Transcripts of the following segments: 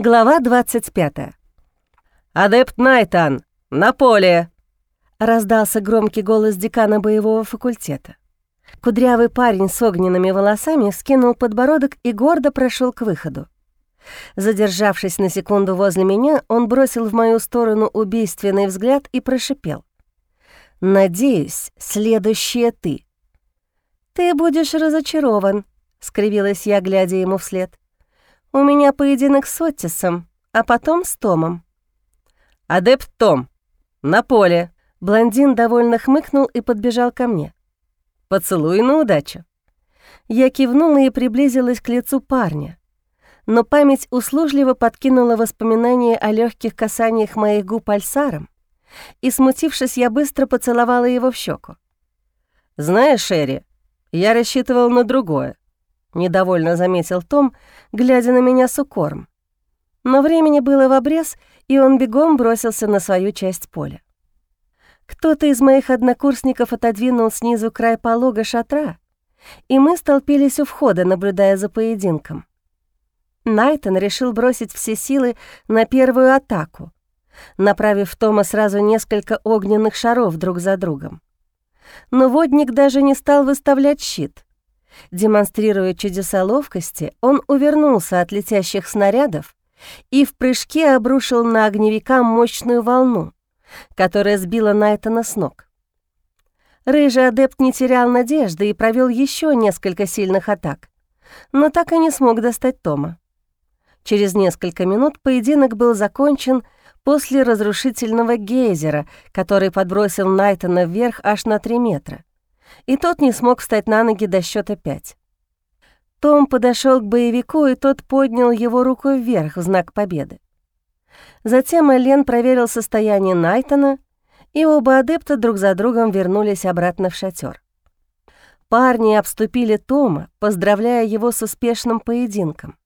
Глава 25. «Адепт Найтан, на поле!» — раздался громкий голос декана боевого факультета. Кудрявый парень с огненными волосами скинул подбородок и гордо прошел к выходу. Задержавшись на секунду возле меня, он бросил в мою сторону убийственный взгляд и прошипел. «Надеюсь, следующее ты». «Ты будешь разочарован», — скривилась я, глядя ему вслед. У меня поединок с Оттисом, а потом с Томом. «Адепт Том, на поле!» Блондин довольно хмыкнул и подбежал ко мне. «Поцелуй на удачу!» Я кивнула и приблизилась к лицу парня. Но память услужливо подкинула воспоминания о легких касаниях моих губ альсаром, и, смутившись, я быстро поцеловала его в щеку. «Знаешь, Эри, я рассчитывал на другое. — недовольно заметил Том, глядя на меня с укором. Но времени было в обрез, и он бегом бросился на свою часть поля. Кто-то из моих однокурсников отодвинул снизу край полога шатра, и мы столпились у входа, наблюдая за поединком. Найтон решил бросить все силы на первую атаку, направив Тома сразу несколько огненных шаров друг за другом. Но водник даже не стал выставлять щит — Демонстрируя чудеса ловкости, он увернулся от летящих снарядов и в прыжке обрушил на огневика мощную волну, которая сбила Найтона с ног. Рыжий адепт не терял надежды и провел еще несколько сильных атак, но так и не смог достать Тома. Через несколько минут поединок был закончен после разрушительного гейзера, который подбросил Найтона вверх аж на 3 метра и тот не смог встать на ноги до счета пять. Том подошел к боевику, и тот поднял его руку вверх в знак победы. Затем Элен проверил состояние Найтона, и оба адепта друг за другом вернулись обратно в шатер. Парни обступили Тома, поздравляя его с успешным поединком.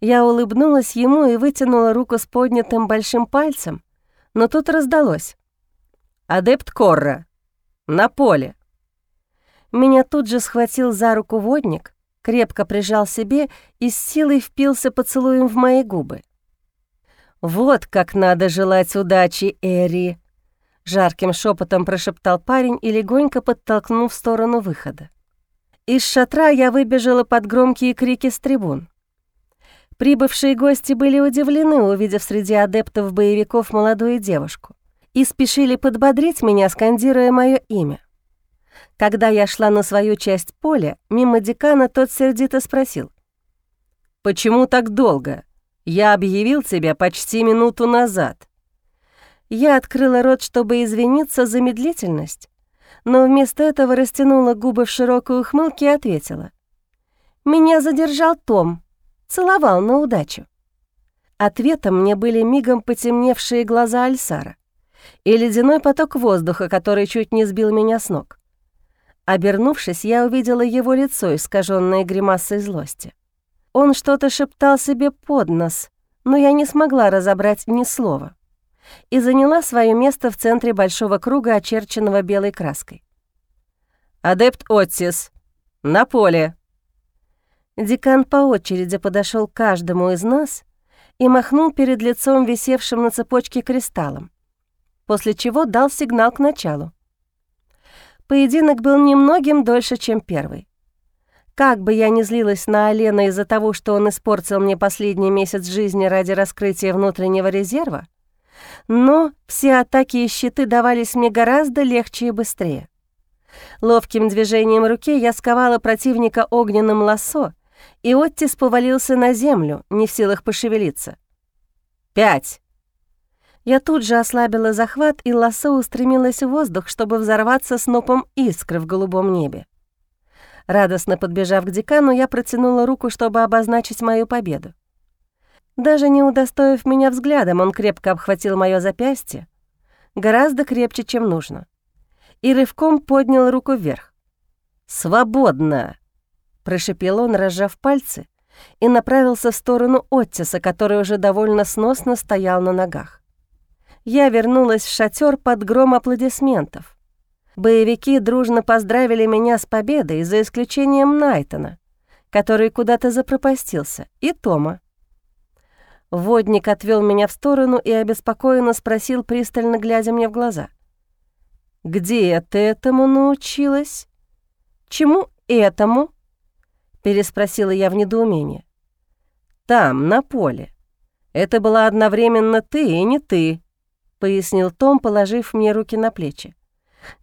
Я улыбнулась ему и вытянула руку с поднятым большим пальцем, но тут раздалось. «Адепт Корра! На поле!» Меня тут же схватил за руку водник, крепко прижал себе и с силой впился поцелуем в мои губы. «Вот как надо желать удачи, Эри!» Жарким шепотом прошептал парень и легонько подтолкнул в сторону выхода. Из шатра я выбежала под громкие крики с трибун. Прибывшие гости были удивлены, увидев среди адептов боевиков молодую девушку, и спешили подбодрить меня, скандируя мое имя. Когда я шла на свою часть поля, мимо декана тот сердито спросил. «Почему так долго? Я объявил тебя почти минуту назад». Я открыла рот, чтобы извиниться за медлительность, но вместо этого растянула губы в широкую ухмылке и ответила. «Меня задержал Том, целовал на удачу». Ответом мне были мигом потемневшие глаза Альсара и ледяной поток воздуха, который чуть не сбил меня с ног. Обернувшись, я увидела его лицо, искаженное гримасой злости. Он что-то шептал себе под нос, но я не смогла разобрать ни слова и заняла свое место в центре большого круга, очерченного белой краской. «Адепт Оттис, на поле!» Декан по очереди подошел к каждому из нас и махнул перед лицом висевшим на цепочке кристаллом, после чего дал сигнал к началу. Поединок был немногим дольше, чем первый. Как бы я ни злилась на Алена из-за того, что он испортил мне последний месяц жизни ради раскрытия внутреннего резерва, но все атаки и щиты давались мне гораздо легче и быстрее. Ловким движением руки я сковала противника огненным лассо, и Оттис повалился на землю, не в силах пошевелиться. «Пять!» Я тут же ослабила захват, и лосо устремилось в воздух, чтобы взорваться снопом искр в голубом небе. Радостно подбежав к декану, я протянула руку, чтобы обозначить мою победу. Даже не удостоив меня взглядом, он крепко обхватил моё запястье, гораздо крепче, чем нужно, и рывком поднял руку вверх. «Свободно!» — прошепел он, разжав пальцы, и направился в сторону Оттиса, который уже довольно сносно стоял на ногах я вернулась в шатер под гром аплодисментов. Боевики дружно поздравили меня с победой, за исключением Найтона, который куда-то запропастился, и Тома. Водник отвел меня в сторону и обеспокоенно спросил, пристально глядя мне в глаза. «Где ты этому научилась?» «Чему этому?» — переспросила я в недоумении. «Там, на поле. Это была одновременно ты и не ты», — пояснил Том, положив мне руки на плечи.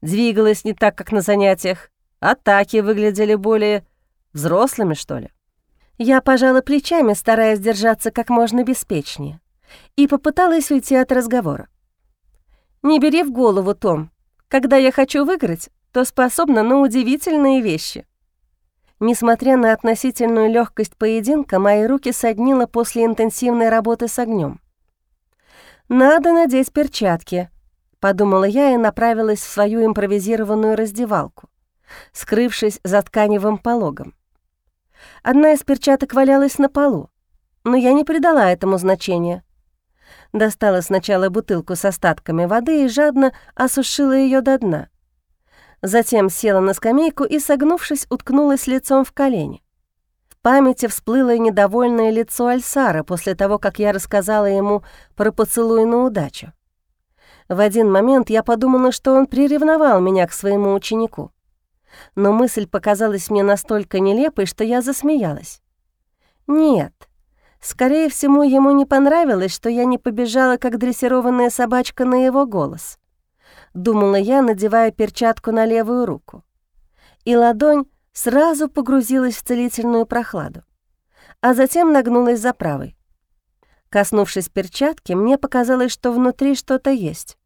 «Двигалась не так, как на занятиях. Атаки выглядели более взрослыми, что ли?» Я пожала плечами, стараясь держаться как можно беспечнее, и попыталась уйти от разговора. «Не бери в голову, Том. Когда я хочу выиграть, то способна на удивительные вещи». Несмотря на относительную легкость поединка, мои руки соднило после интенсивной работы с огнем. «Надо надеть перчатки», — подумала я и направилась в свою импровизированную раздевалку, скрывшись за тканевым пологом. Одна из перчаток валялась на полу, но я не придала этому значения. Достала сначала бутылку с остатками воды и жадно осушила ее до дна. Затем села на скамейку и, согнувшись, уткнулась лицом в колени. Памяти всплыло недовольное лицо Альсара после того, как я рассказала ему про поцелуй на удачу. В один момент я подумала, что он приревновал меня к своему ученику но мысль показалась мне настолько нелепой, что я засмеялась. Нет, скорее всего, ему не понравилось, что я не побежала, как дрессированная собачка, на его голос. Думала я, надевая перчатку на левую руку. И ладонь сразу погрузилась в целительную прохладу, а затем нагнулась за правой. Коснувшись перчатки, мне показалось, что внутри что-то есть.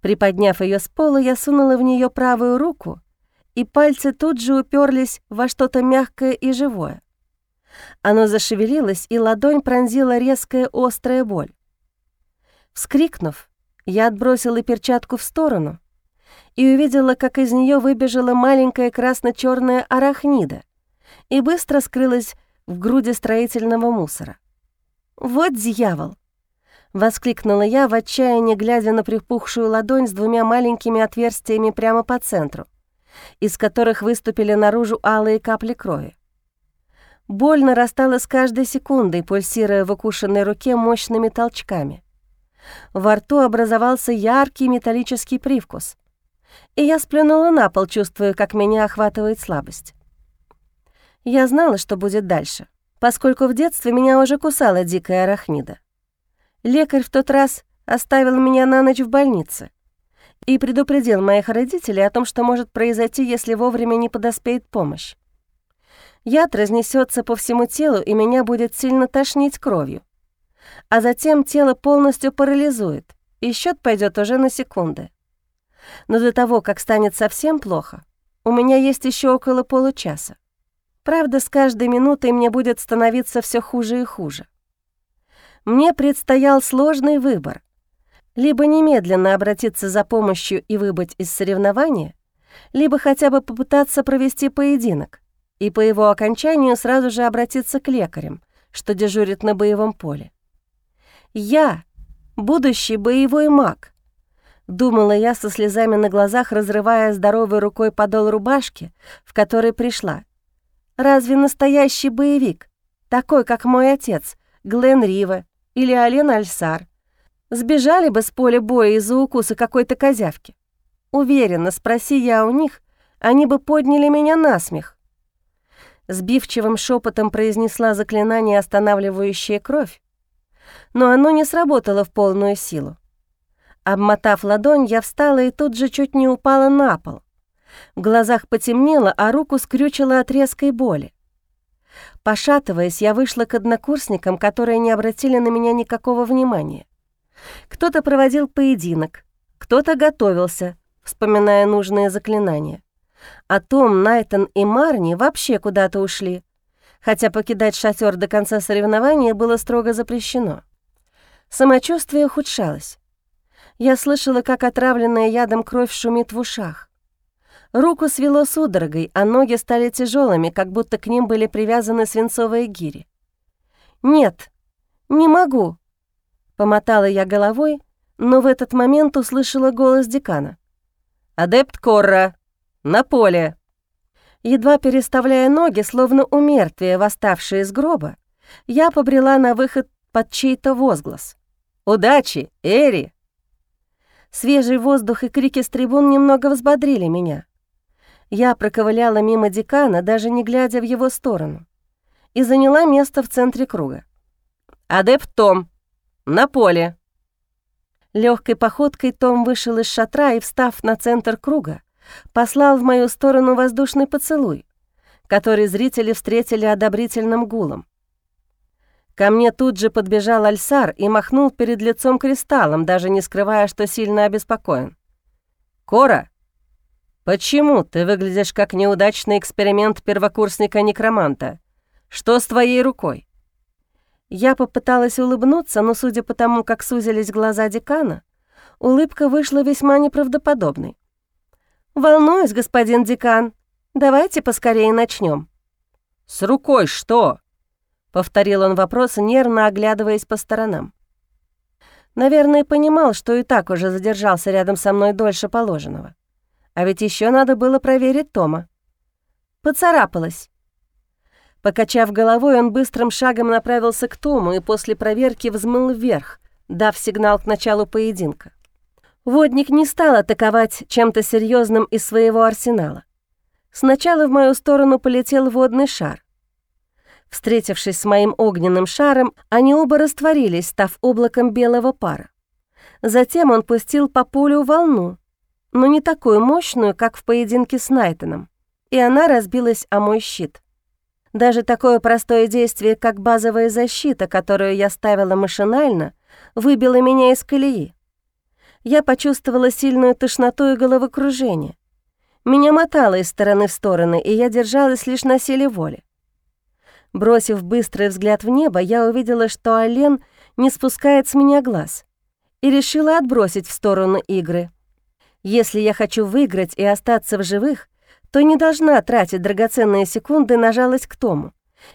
Приподняв ее с пола, я сунула в нее правую руку и пальцы тут же уперлись во что-то мягкое и живое. Оно зашевелилось, и ладонь пронзила резкая острая боль. Вскрикнув, я отбросила перчатку в сторону и увидела, как из нее выбежала маленькая красно черная арахнида и быстро скрылась в груди строительного мусора. «Вот дьявол!» — воскликнула я в отчаянии, глядя на припухшую ладонь с двумя маленькими отверстиями прямо по центру из которых выступили наружу алые капли крови. Боль нарастала с каждой секундой, пульсируя в укушенной руке мощными толчками. Во рту образовался яркий металлический привкус, и я сплюнула на пол, чувствуя, как меня охватывает слабость. Я знала, что будет дальше, поскольку в детстве меня уже кусала дикая арахнида. Лекарь в тот раз оставил меня на ночь в больнице, и предупредил моих родителей о том, что может произойти, если вовремя не подоспеет помощь. Яд разнесется по всему телу, и меня будет сильно тошнить кровью. А затем тело полностью парализует, и счет пойдет уже на секунды. Но до того, как станет совсем плохо, у меня есть еще около получаса. Правда, с каждой минутой мне будет становиться все хуже и хуже. Мне предстоял сложный выбор — либо немедленно обратиться за помощью и выбыть из соревнования, либо хотя бы попытаться провести поединок и по его окончанию сразу же обратиться к лекарям, что дежурит на боевом поле. Я — будущий боевой маг, думала я со слезами на глазах, разрывая здоровой рукой подол рубашки, в которой пришла. Разве настоящий боевик, такой, как мой отец, Глен Рива или Ален Альсар, Сбежали бы с поля боя из-за укуса какой-то козявки. Уверена, спроси я у них, они бы подняли меня на смех. Сбивчивым шепотом произнесла заклинание, останавливающее кровь, но оно не сработало в полную силу. Обмотав ладонь, я встала и тут же чуть не упала на пол. В глазах потемнело, а руку скрючило от резкой боли. Пошатываясь, я вышла к однокурсникам, которые не обратили на меня никакого внимания. Кто-то проводил поединок, кто-то готовился, вспоминая нужные заклинания. А Том, Найтон и Марни вообще куда-то ушли, хотя покидать шатер до конца соревнования было строго запрещено. Самочувствие ухудшалось. Я слышала, как отравленная ядом кровь шумит в ушах. Руку свело судорогой, а ноги стали тяжелыми, как будто к ним были привязаны свинцовые гири. «Нет, не могу», Помотала я головой, но в этот момент услышала голос декана. «Адепт Корра! На поле!» Едва переставляя ноги, словно у мертвия, восставшие из гроба, я побрела на выход под чей-то возглас. «Удачи, Эри!» Свежий воздух и крики с трибун немного взбодрили меня. Я проковыляла мимо декана, даже не глядя в его сторону, и заняла место в центре круга. «Адепт Том! На поле!» Легкой походкой Том вышел из шатра и, встав на центр круга, послал в мою сторону воздушный поцелуй, который зрители встретили одобрительным гулом. Ко мне тут же подбежал Альсар и махнул перед лицом кристаллом, даже не скрывая, что сильно обеспокоен. «Кора, почему ты выглядишь как неудачный эксперимент первокурсника-некроманта? Что с твоей рукой?» Я попыталась улыбнуться, но, судя по тому, как сузились глаза декана, улыбка вышла весьма неправдоподобной. «Волнуюсь, господин декан. Давайте поскорее начнем. «С рукой что?» Повторил он вопрос, нервно оглядываясь по сторонам. Наверное, понимал, что и так уже задержался рядом со мной дольше положенного. А ведь еще надо было проверить Тома. Поцарапалась. Покачав головой, он быстрым шагом направился к Тому и после проверки взмыл вверх, дав сигнал к началу поединка. Водник не стал атаковать чем-то серьезным из своего арсенала. Сначала в мою сторону полетел водный шар. Встретившись с моим огненным шаром, они оба растворились, став облаком белого пара. Затем он пустил по полю волну, но не такую мощную, как в поединке с Найтоном, и она разбилась о мой щит. Даже такое простое действие, как базовая защита, которую я ставила машинально, выбило меня из колеи. Я почувствовала сильную тошноту и головокружение. Меня мотало из стороны в стороны, и я держалась лишь на силе воли. Бросив быстрый взгляд в небо, я увидела, что Ален не спускает с меня глаз, и решила отбросить в сторону игры. Если я хочу выиграть и остаться в живых, то не должна тратить драгоценные секунды на жалость к Тому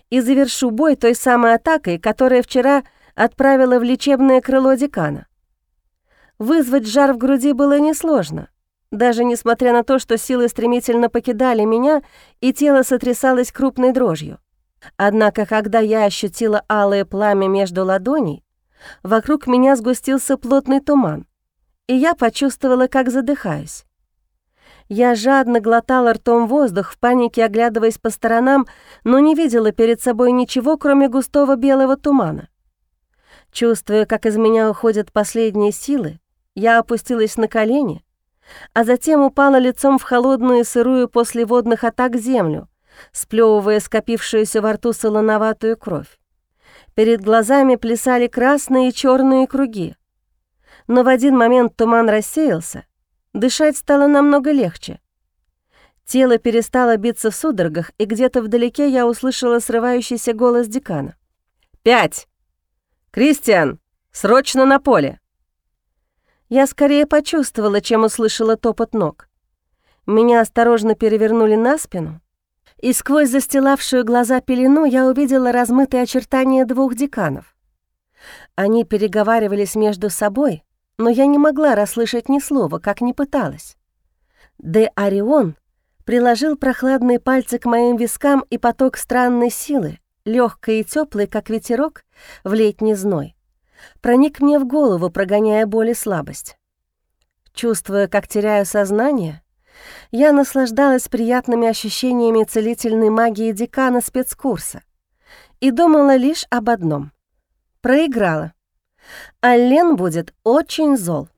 и завершу бой той самой атакой, которая вчера отправила в лечебное крыло декана. Вызвать жар в груди было несложно, даже несмотря на то, что силы стремительно покидали меня, и тело сотрясалось крупной дрожью. Однако, когда я ощутила алое пламя между ладоней, вокруг меня сгустился плотный туман, и я почувствовала, как задыхаюсь. Я жадно глотала ртом воздух, в панике оглядываясь по сторонам, но не видела перед собой ничего, кроме густого белого тумана. Чувствуя, как из меня уходят последние силы, я опустилась на колени, а затем упала лицом в холодную и сырую после водных атак землю, сплевывая скопившуюся во рту солоноватую кровь. Перед глазами плясали красные и черные круги. Но в один момент туман рассеялся, дышать стало намного легче. Тело перестало биться в судорогах, и где-то вдалеке я услышала срывающийся голос декана. «Пять! Кристиан, срочно на поле!» Я скорее почувствовала, чем услышала топот ног. Меня осторожно перевернули на спину, и сквозь застилавшую глаза пелену я увидела размытые очертания двух деканов. Они переговаривались между собой, но я не могла расслышать ни слова, как ни пыталась. Де Орион приложил прохладные пальцы к моим вискам, и поток странной силы, легкой и теплой, как ветерок, в летний зной, проник мне в голову, прогоняя боль и слабость. Чувствуя, как теряю сознание, я наслаждалась приятными ощущениями целительной магии декана спецкурса и думала лишь об одном. Проиграла. А Лен будет очень зол.